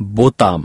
Botam.